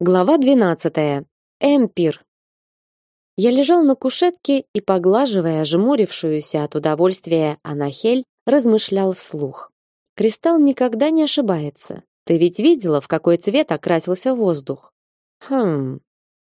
Глава 12. Эмпир. Я лежал на кушетке и, поглаживая жмурившуюся от удовольствия Анахель, размышлял вслух. Кристалл никогда не ошибается. Ты ведь видела, в какой цвет окрасился воздух? Хм.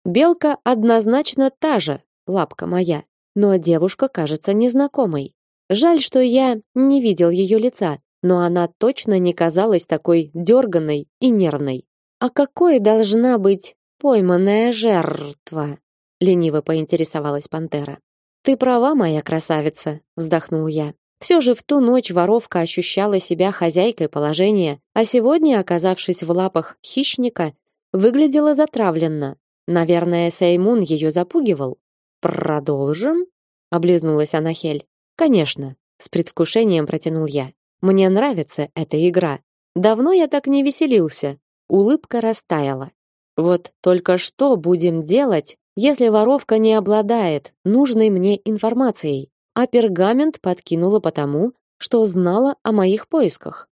Белка однозначно та же, лапка моя, но девушка кажется незнакомой. Жаль, что я не видел ее лица, но она точно не казалась такой дерганной и нервной. А какой должна быть пойманная жертва? лениво поинтересовалась пантера. Ты права, моя красавица, вздохнул я. Все же в ту ночь воровка ощущала себя хозяйкой положения, а сегодня, оказавшись в лапах хищника, выглядела затравленно. Наверное, Сеймун ее запугивал. Продолжим? облизнулась Анахель. Конечно, с предвкушением протянул я. Мне нравится эта игра. Давно я так не веселился. Улыбка растаяла. Вот только что будем делать, если воровка не обладает нужной мне информацией, а пергамент подкинула потому, что знала о моих поисках.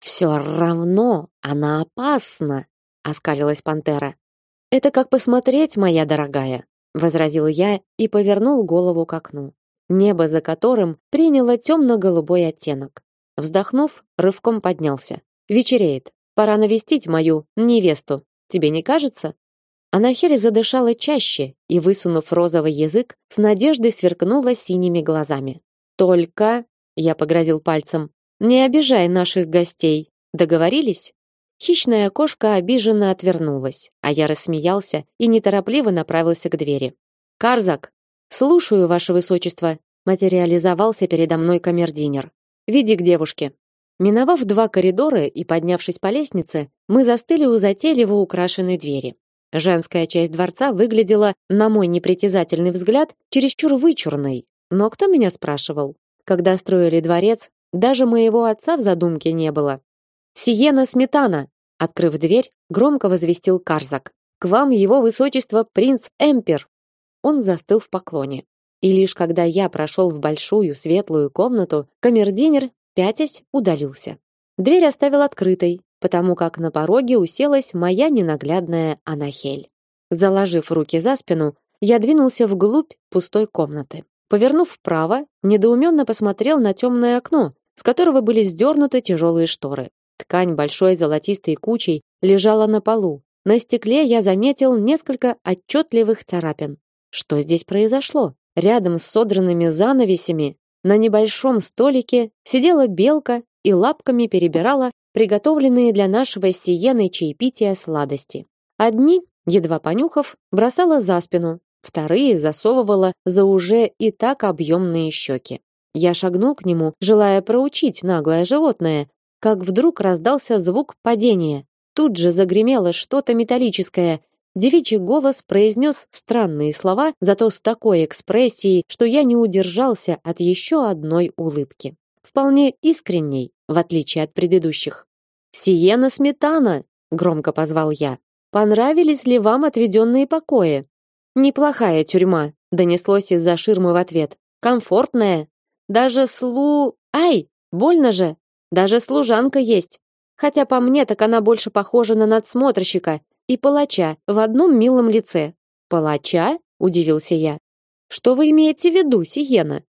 Все равно она опасна, оскалилась пантера. Это как посмотреть, моя дорогая, возразил я и повернул голову к окну. Небо за которым приняло темно-голубой оттенок. Вздохнув, рывком поднялся. Вечереет. Пора навестить мою невесту. Тебе не кажется? Анахель задышала чаще и, высунув розовый язык, с надеждой сверкнула синими глазами. Только, я погрозил пальцем, не обижай наших гостей. Договорились? Хищная кошка обиженно отвернулась, а я рассмеялся и неторопливо направился к двери. Карзак, слушаю, ваше высочество, материализовался передо мной камердинер. Веди к девушке. Миновав два коридора и поднявшись по лестнице, мы застыли у затейливо украшенной двери. Женская часть дворца выглядела, на мой непритязательный взгляд, чересчур вычурной. Но кто меня спрашивал? Когда строили дворец, даже моего отца в задумке не было. «Сиена Сметана!» Открыв дверь, громко возвестил Карзак. «К вам его высочество принц Эмпер!» Он застыл в поклоне. И лишь когда я прошел в большую светлую комнату, камердинер пятясь, удалился. Дверь оставил открытой, потому как на пороге уселась моя ненаглядная Анахель. Заложив руки за спину, я двинулся вглубь пустой комнаты. Повернув вправо, недоуменно посмотрел на темное окно, с которого были сдернуты тяжелые шторы. Ткань большой золотистой кучей лежала на полу. На стекле я заметил несколько отчетливых царапин. Что здесь произошло? Рядом с содранными занавесями на небольшом столике сидела белка и лапками перебирала приготовленные для нашего сиены чаепития сладости. Одни, едва понюхав, бросала за спину, вторые засовывала за уже и так объемные щеки. Я шагнул к нему, желая проучить наглое животное, как вдруг раздался звук падения. Тут же загремело что-то металлическое, Девичий голос произнес странные слова, зато с такой экспрессией, что я не удержался от еще одной улыбки. Вполне искренней, в отличие от предыдущих. «Сиена Сметана!» — громко позвал я. «Понравились ли вам отведенные покои?» «Неплохая тюрьма», — донеслось из-за ширмы в ответ. «Комфортная. Даже слу... Ай, больно же. Даже служанка есть. Хотя по мне так она больше похожа на надсмотрщика, и палача в одном милом лице. Палача? удивился я. Что вы имеете в виду, Сиена?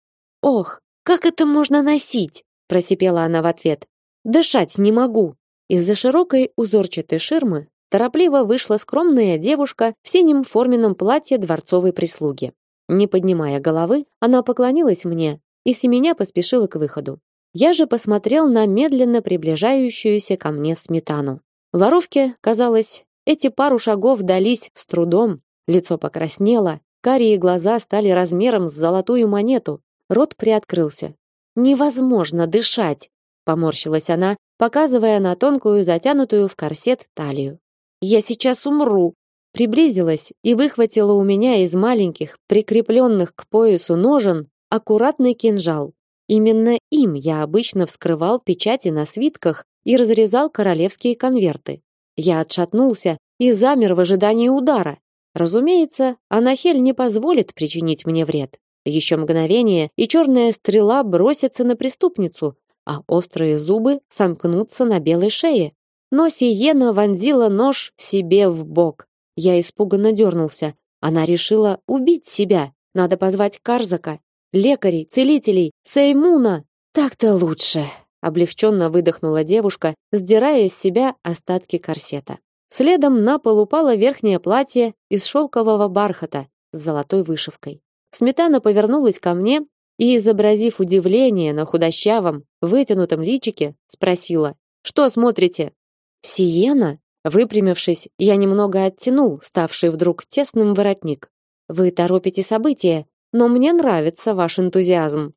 Ох, как это можно носить? просипела она в ответ. Дышать не могу. Из-за широкой узорчатой ширмы торопливо вышла скромная девушка в синем форменном платье дворцовой прислуги. Не поднимая головы, она поклонилась мне и семеня поспешила к выходу. Я же посмотрел на медленно приближающуюся ко мне сметану. Воровке, казалось, эти пару шагов дались с трудом, лицо покраснело, карие глаза стали размером с золотую монету, рот приоткрылся. Невозможно дышать, поморщилась она, показывая на тонкую, затянутую в корсет талию. Я сейчас умру. Приблизилась и выхватила у меня из маленьких, прикрепленных к поясу ножен, аккуратный кинжал. Именно им я обычно вскрывал печати на свитках и разрезал королевские конверты. Я отшатнулся и замер в ожидании удара. Разумеется, Анахель не позволит причинить мне вред. Еще мгновение, и черная стрела бросится на преступницу, а острые зубы сомкнутся на белой шее. Но Сиена вонзила нож себе в бок. Я испуганно дернулся. Она решила убить себя. Надо позвать Карзака, лекарей, целителей, Сеймуна. Так-то лучше, облегченно выдохнула девушка, сдирая с себя остатки корсета. Следом на пол упало верхнее платье из шелкового бархата с золотой вышивкой. Сметана повернулась ко мне и, изобразив удивление на худощавом, вытянутом личике, спросила: "Что смотрите?" "Сиена?" Выпрямившись, я немного оттянул ставший вдруг тесным воротник. "Вы торопите события, но мне нравится ваш энтузиазм".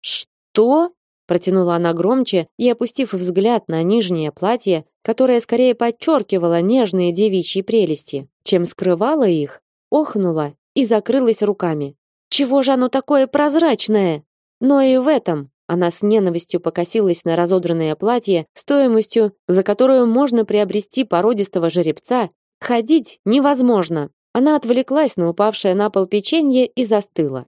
"Что?" Протянула она громче и опустив взгляд на нижнее платье, которое скорее подчеркивало нежные девичьи прелести, чем скрывало их, охнула и закрылась руками. Чего же оно такое прозрачное? Но и в этом она с ненавистью покосилась на разодранное платье, стоимостью, за которую можно приобрести породистого жеребца, ходить невозможно. Она отвлеклась на упавшее на пол печенье и застыла.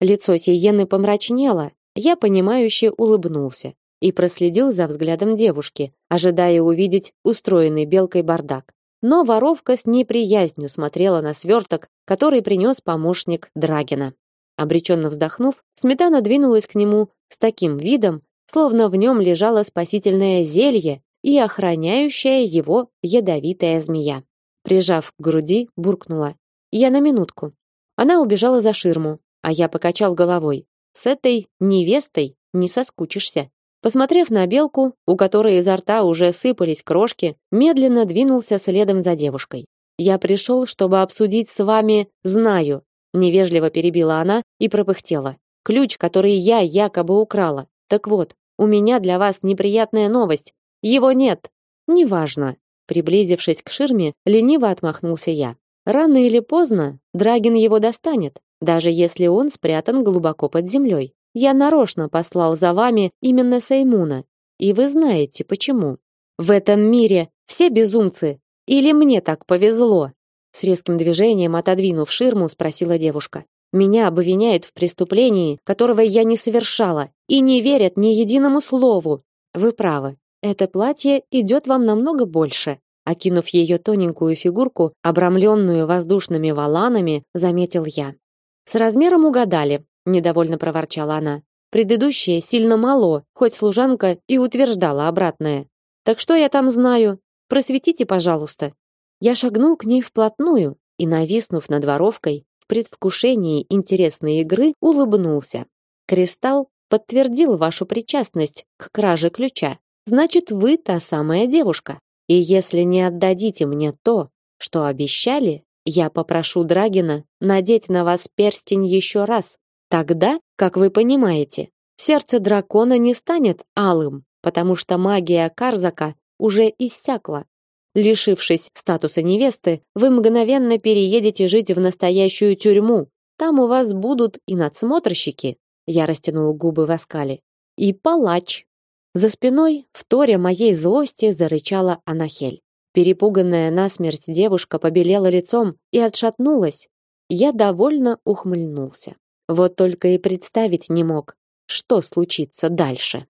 Лицо Сиены помрачнело. Я понимающе улыбнулся и проследил за взглядом девушки, ожидая увидеть устроенный белкой бардак. Но воровка с неприязнью смотрела на сверток, который принес помощник Драгина. Обреченно вздохнув, Сметана двинулась к нему с таким видом, словно в нем лежало спасительное зелье и охраняющая его ядовитая змея. Прижав к груди, буркнула: "Я на минутку". Она убежала за ширму, а я покачал головой. С этой невестой не соскучишься. Посмотрев на белку, у которой изо рта уже сыпались крошки, медленно двинулся следом за девушкой. Я пришел, чтобы обсудить с вами, знаю, невежливо перебила она и пропыхтела. Ключ, который я якобы украла. Так вот, у меня для вас неприятная новость. Его нет. Неважно. Приблизившись к ширме, лениво отмахнулся я. Рано или поздно Драгин его достанет, даже если он спрятан глубоко под землей. Я нарочно послал за вами именно Саймуна, и вы знаете почему. В этом мире все безумцы, или мне так повезло? С резким движением отодвинув ширму, спросила девушка. Меня обвиняют в преступлении, которого я не совершала, и не верят ни единому слову. Вы правы. Это платье идет вам намного больше. Окинув ее тоненькую фигурку, обрамленную воздушными воланами, заметил я. С размером угадали, недовольно проворчала она. Предыдущее сильно мало, хоть служанка и утверждала обратное. Так что я там знаю? Просветите, пожалуйста. Я шагнул к ней вплотную и, нависнув над воровкой, в предвкушении интересной игры улыбнулся. Кристалл подтвердил вашу причастность к краже ключа. Значит, вы та самая девушка. И если не отдадите мне то, что обещали, я попрошу Драгина надеть на вас перстень еще раз. Тогда, как вы понимаете, сердце дракона не станет алым, потому что магия Карзака уже иссякла. Лишившись статуса невесты, вы мгновенно переедете жить в настоящую тюрьму. Там у вас будут и надсмотрщики, я растянул губы в оскале, и палач. За спиной, в торе моей злости, зарычала Анахель. Перепуганная насмерть девушка побелела лицом и отшатнулась. Я довольно ухмыльнулся. Вот только и представить не мог, что случится дальше.